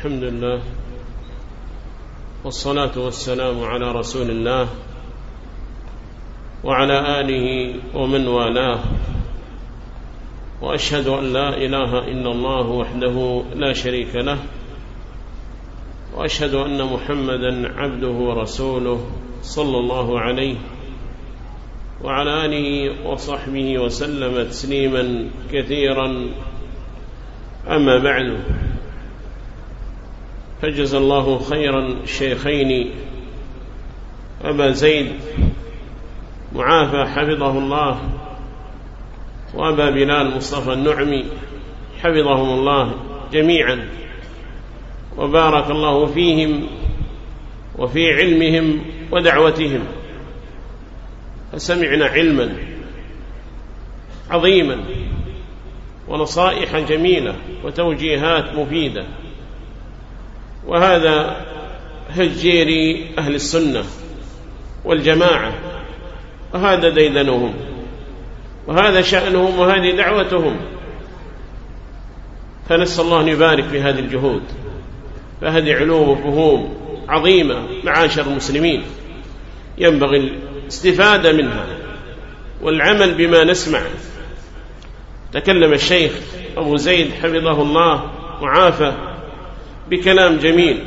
الحمد لله والصلاة والسلام على رسول الله وعلى آله ومن والاه وأشهد أن لا إله إلا الله وحده لا شريك له وأشهد أن محمدا عبده ورسوله صلى الله عليه وعلى آله وصحبه وسلم تسليما كثيرا. أما بعد فجز الله خيرا الشيخين أبا زيد معافى حفظه الله وأبا بلال مصطفى النعمي حفظهم الله جميعا. وبارك الله فيهم وفي علمهم ودعوتهم. فسمعنا علما عظيما ونصائح جميلة وتوجيهات مفيدة. وهذا هجير أهل السنة والجماعة وهذا ديدنهم وهذا شأنهم وهذه دعوتهم. فنسأل الله أن يبارك في هذه الجهود فهذه علوم وفهوم عظيمة معاشر المسلمين. ينبغي الاستفادة منها والعمل بما نسمع. تكلم الشيخ أبو زيد حفظه الله وعافى بكلام جميل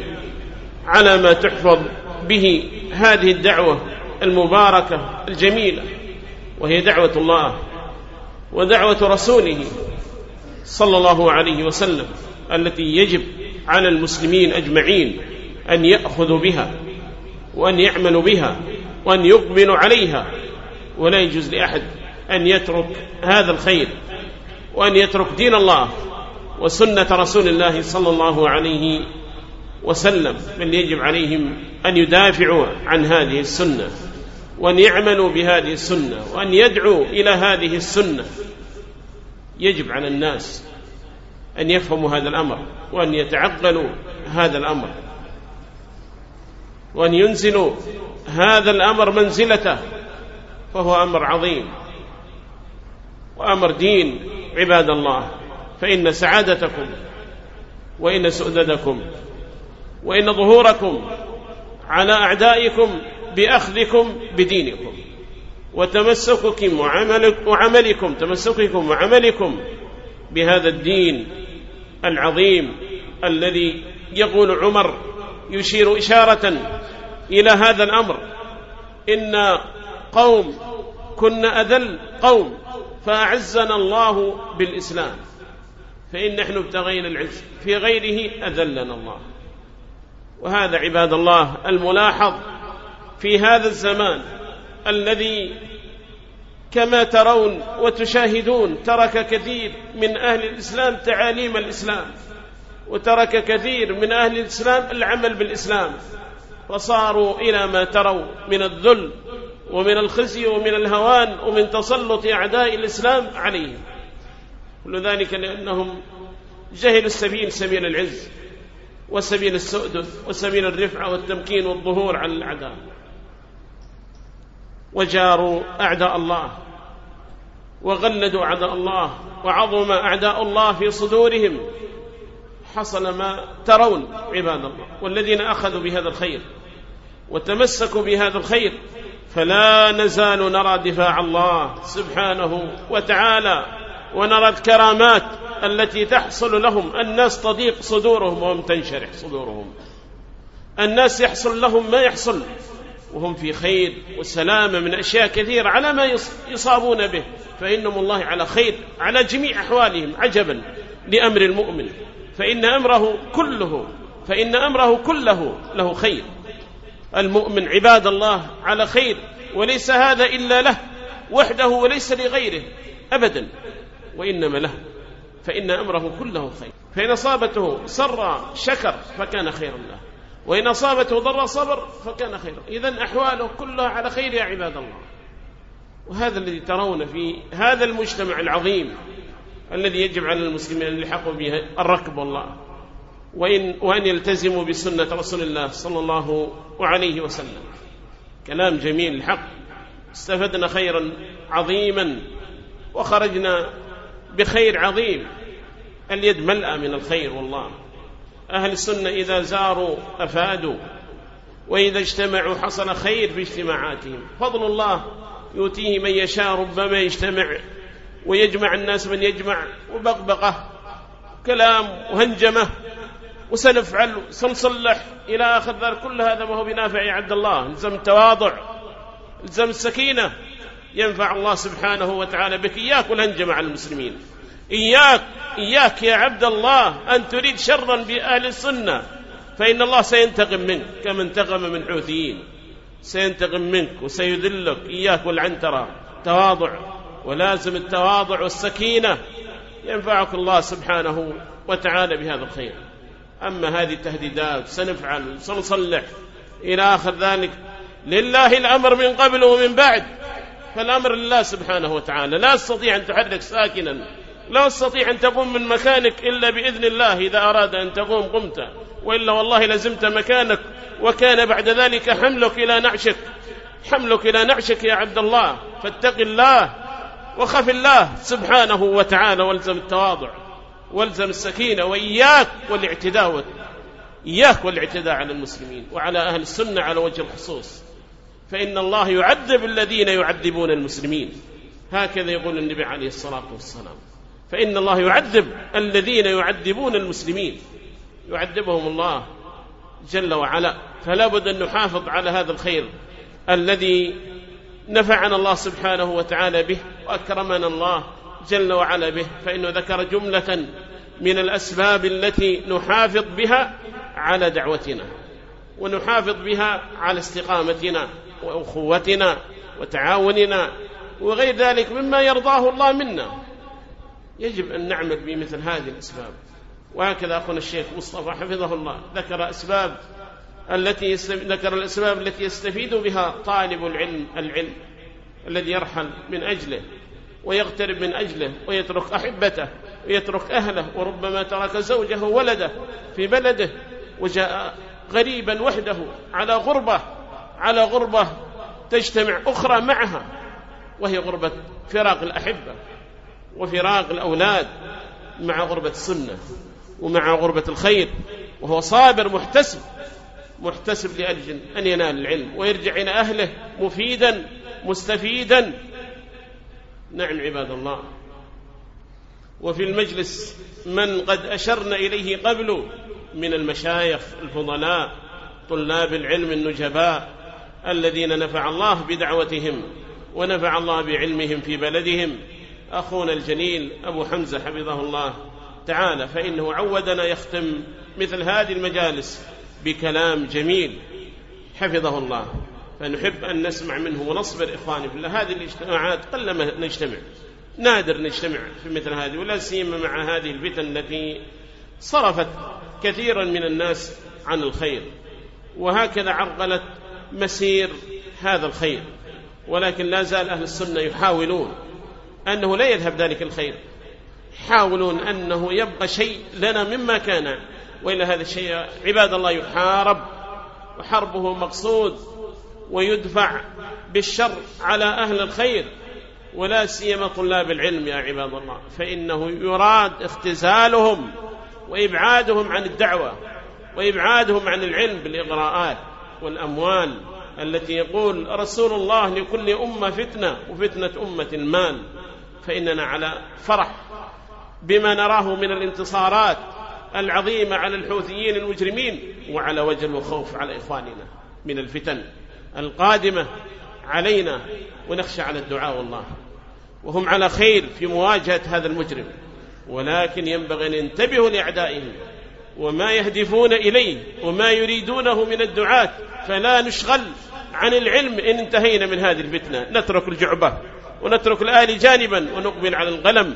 على ما تحفظ به هذه الدعوة المباركة الجميلة وهي دعوة الله ودعوة رسوله صلى الله عليه وسلم التي يجب على المسلمين أجمعين أن يأخذوا بها وأن يعملوا بها وأن يقبلوا عليها ولا يجوز لأحد أن يترك هذا الخير وأن يترك دين الله وسنة رسول الله صلى الله عليه وسلم بل يجب عليهم أن يدافعوا عن هذه السنة وأن يعملوا بهذه السنة وأن يدعوا إلى هذه السنة. يجب على الناس أن يفهموا هذا الأمر وأن يتعقلوا هذا الأمر وأن ينزلوا هذا الأمر منزلته فهو أمر عظيم وأمر دين عباد الله. فإن سعادتكم وإن سؤددكم وإن ظهوركم على أعدائكم بأخذكم بدينكم وتمسككم وعملكم تمسككم وعملكم بهذا الدين العظيم الذي يقول عمر يشير إشارة إلى هذا الأمر. إن قوم كنا أذل قوم فأعزنا الله بالإسلام. فإن نحن ابتغينا العز في غيره أذلنا الله. وهذا عباد الله الملاحظ في هذا الزمان الذي كما ترون وتشاهدون ترك كثير من أهل الإسلام تعاليم الإسلام وترك كثير من أهل الإسلام العمل بالإسلام فصاروا إلى ما تروا من الذل ومن الخزي ومن الهوان ومن تسلط أعداء الإسلام عليهم. كل ذلك لأنهم جهلوا السبيل سبيل العز وسبيل السؤدد وسبيل الرفعة والتمكين والظهور على الأعداء. وجاروا أعداء الله وغلدوا أعداء الله وعظم أعداء الله في صدورهم. حصل ما ترون عباد الله والذين أخذوا بهذا الخير وتمسكوا بهذا الخير فلا نزال نرى دفاع الله سبحانه وتعالى. ونرى الكرامات التي تحصل لهم. الناس تضيق صدورهم وهم تنشرح صدورهم. الناس يحصل لهم ما يحصل. وهم في خير وسلامة من أشياء كثيرة على ما يصابون به. فإنهم الله على خير على جميع أحوالهم عجبا لأمر المؤمن. فإن أمره كله فإن أمره كله له خير. المؤمن عباد الله على خير. وليس هذا إلا له وحده وليس لغيره أبدا. وإنما له فإن أمره كله خير. فإن أصابته سر شكر فكان خيرا له وإن أصابته ضر صبر فكان خيرا. إذن أحواله كلها على خير يا عباد الله. وهذا الذي ترون في هذا المجتمع العظيم الذي يجب على المسلمين أن يلحقوا به الركب والله. وإن وأن يلتزموا بسنة رسول الله صلى الله عليه وسلم. كلام جميل الحق. استفدنا خيرا عظيما وخرجنا بخير عظيم. اليد ملأى من الخير والله. أهل السنة إذا زاروا أفادوا وإذا اجتمعوا حصل خير في اجتماعاتهم. فضل الله يؤتيه من يشاء ربما يجتمع ويجمع الناس من يجمع وبغبغة كلام وهنجمة وسنفعل وسنصلح إلى آخر ذلك. كل هذا ما هو بنافع يا عبد الله. الزم التواضع الزم السكينة. ينفع الله سبحانه وتعالى بك. إياك والهنجمة على المسلمين. إياك إياك يا عبد الله أن تريد شرا بأهل السنة. فإن الله سينتقم منك كما انتقم من حوثيين سينتقم منك وسيذلك. إياك والعنترة. تواضع. ولازم التواضع والسكينة. ينفعك الله سبحانه وتعالى بهذا الخير. أما هذه التهديدات سنفعل سنصلح. إلى آخر ذلك. لله الأمر من قبل ومن بعد. فالأمر لله سبحانه وتعالى. لا تستطيع أن تحرك ساكنا. لا تستطيع أن تقوم من مكانك إلا بإذن الله. إذا أراد أن تقوم قمت. وإلا والله لزمت مكانك. وكان بعد ذلك حملك إلى نعشك. حملك إلى نعشك يا عبد الله. فاتق الله وخف الله سبحانه وتعالى. والزم التواضع. والزم السكينة. وإياك والاعتداء. إياك والاعتداء على المسلمين. وعلى أهل السنة على وجه الخصوص. فإن الله يعذب الذين يعذبون المسلمين. هكذا يقول النبي عليه الصلاة والسلام. فإن الله يعذب الذين يعذبون المسلمين. يعذبهم الله جل وعلا. فلا بد أن نحافظ على هذا الخير الذي نفعنا الله سبحانه وتعالى به وأكرمنا الله جل وعلا به. فإنه ذكر جملة من الأسباب التي نحافظ بها على دعوتنا ونحافظ بها على استقامتنا. وأخوتنا وتعاوننا وغير ذلك مما يرضاه الله منا. يجب أن نعمل بمثل هذه الأسباب. وهكذا أخونا الشيخ مصطفى حفظه الله. ذكر أسباب التي ذكر الأسباب التي يستفيد بها طالب العلم العلم الذي يرحل من أجله ويغترب من أجله ويترك أحبته ويترك أهله وربما ترك زوجه وولده في بلده وجاء غريبا وحده على غربة على غربة تجتمع أخرى معها وهي غربة فراق الأحبة وفراق الأولاد مع غربة السنة ومع غربة الخير وهو صابر محتسب محتسب لأجل أن ينال العلم ويرجع إلى أهله مفيدا مستفيدا. نعم عباد الله. وفي المجلس من قد أشرنا إليه قبل من المشايخ الفضلاء طلاب العلم النجباء الذين نفع الله بدعوتهم ونفع الله بعلمهم في بلدهم. أخونا الجليل أبو حمزة حفظه الله تعالى فإنه عودنا يختم مثل هذه المجالس بكلام جميل. حفظه الله. فنحب أن نسمع منه ونصبر إخواني في هذه الاجتماعات قلما نجتمع. نادر نجتمع في مثل هذه ولا سيما مع هذه الفتن التي صرفت كثيرا من الناس عن الخير. وهكذا عرقلت مسير هذا الخير ولكن لا زال أهل السنة يحاولون أنه لا يذهب ذلك الخير يحاولون أنه يبقى شيء لنا مما كان وإلا هذا الشيء عباد الله يحارب وحربه مقصود ويدفع بالشر على أهل الخير ولا سيما طلاب العلم يا عباد الله فإنه يراد اختزالهم وإبعادهم عن الدعوة وإبعادهم عن العلم بالإغراءات والأموال التي يقول رسول الله لكل أمة فتنة وفتنة أمة المال. فإننا على فرح بما نراه من الانتصارات العظيمة على الحوثيين المجرمين وعلى وجه الخوف على إخواننا من الفتن القادمة علينا ونخشى على الدعاء والله. وهم على خير في مواجهة هذا المجرم. ولكن ينبغي أن ينتبهوا لأعدائهم. وما يهدفون إليه وما يريدونه من الدعاة فلا نشغل عن العلم إن انتهينا من هذه الفتنة. نترك الجعبة ونترك الآل جانبا ونقبل على القلم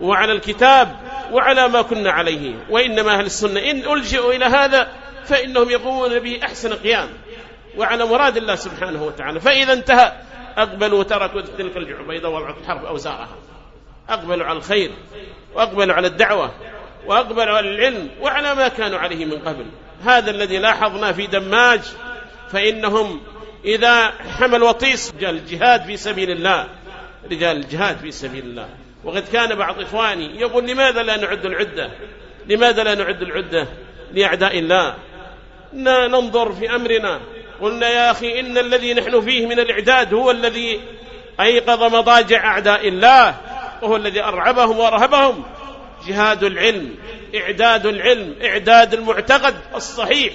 وعلى الكتاب وعلى ما كنا عليه. وإنما أهل السنة إن ألجئوا إلى هذا فإنهم يقومون به أحسن قيام. وعلى مراد الله سبحانه وتعالى. فإذا انتهى أقبلوا وتركوا تلك الجعبة إذا وضعت الحرب أوزارها. أقبلوا على الخير وأقبلوا على الدعوة. وأقبلوا على العلم وعلى ما كانوا عليه من قبل. هذا الذي لاحظنا في دماج فإنهم إذا حمل وطيس رجال الجهاد في سبيل الله رجال الجهاد في سبيل الله. وقد كان بعض إخواني يقول لماذا لا نعد العدة؟ لماذا لا نعد العدة لأعداء الله؟ ننظر في أمرنا. قلنا يا أخي إن الذي نحن فيه من الإعداد هو الذي أيقظ مضاجع أعداء الله وهو الذي أرعبهم وأرهبهم. جهاد العلم إعداد العلم إعداد المعتقد الصحيح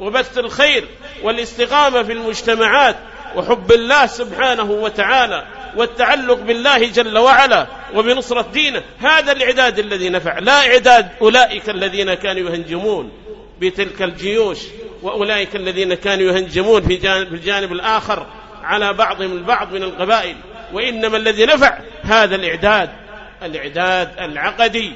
وبث الخير والاستقامة في المجتمعات وحب الله سبحانه وتعالى والتعلق بالله جل وعلا وبنصرة دينه. هذا الإعداد الذي نفع. لا إعداد أولئك الذين كانوا يهنجمون بتلك الجيوش وأولئك الذين كانوا يهنجمون في جانب, في الجانب الآخر على بعضهم البعض من القبائل. وإنما الذي نفع هذا الإعداد الإعداد العقدي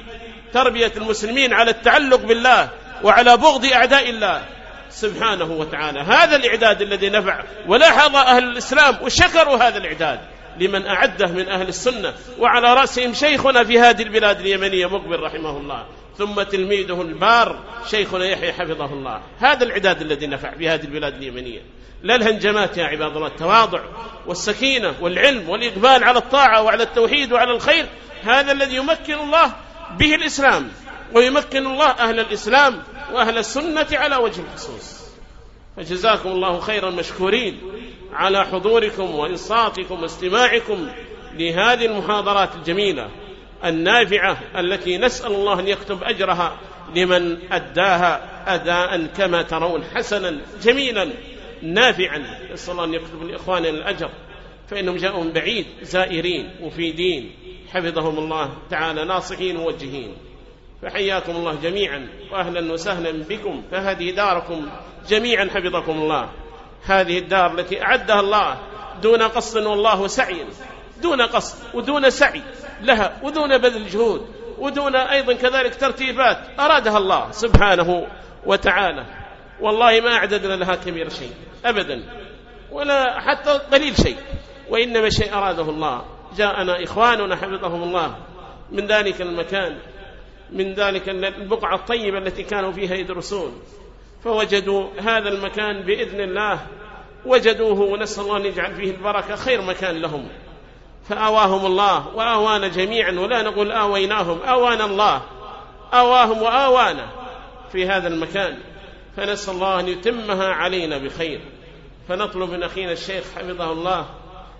تربية المسلمين على التعلق بالله وعلى بغض أعداء الله. سبحانه وتعالى هذا الإعداد الذي نفع ولاحظ أهل الإسلام وشكروا هذا الإعداد لمن أعده من أهل السنة وعلى رأسهم شيخنا في هذه البلاد اليمنية مقبل رحمه الله ثم تلميذه البار شيخنا يحيى حفظه الله. هذا العداد الذي نفع في هذه البلاد اليمنية. لا الهنجمات يا عباد الله التواضع والسكينة والعلم والإقبال على الطاعة وعلى التوحيد وعلى الخير هذا الذي يمكن الله به الإسلام ويمكن الله أهل الإسلام وأهل السنة على وجه الخصوص. فجزاكم الله خيرا مشكورين على حضوركم وإنصاتكم واستماعكم لهذه المحاضرات الجميلة النافعة التي نسأل الله أن يكتب أجرها لمن أداها أداء كما ترون حسنا جميلا. نافعا. نسأل الله أن يكتب لإخواننا الأجر. فإنهم جاءوا من بعيد. زائرين مفيدين. حفظهم الله تعالى. ناصحين موجهين. فحياكم الله جميعا. وأهلا وسهلا بكم. فهذه داركم جميعا حفظكم الله. هذه الدار التي أعدها الله دون قصد والله سعي. دون قصد ودون سعي لها ودون بذل جهود ودون أيضا كذلك ترتيبات أرادها الله سبحانه وتعالى. والله ما أعددنا لها كبير شيء. أبدا. ولا حتى قليل شيء. وإنما شيء أراده الله. جاءنا إخواننا حفظهم الله. من ذلك المكان. من ذلك البقعة الطيبة التي كانوا فيها يدرسون. فوجدوا هذا المكان بإذن الله. وجدوه ونسأل الله أن يجعل فيه البركة خير مكان لهم. فآواهم الله. وآوانا جميعا. ولا نقول آويناهم. آوانا الله. آواهم وآوانا في هذا المكان. فنسأل الله أن يتمها علينا بخير. فنطلب من أخينا الشيخ حفظه الله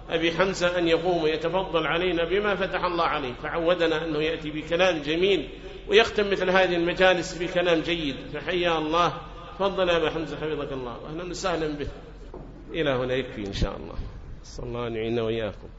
أبي حمزة أن يقوم ويتفضل علينا بما فتح الله عليه. فعودنا أنه يأتي بكلام جميل ويختم مثل هذه المجالس بكلام جيد. فحيا الله. تفضل يا أبا حمزة حفظك الله. أهلا وسهلا به. إلى هنا يكفي إن شاء الله. صلى الله عليه وإياكم.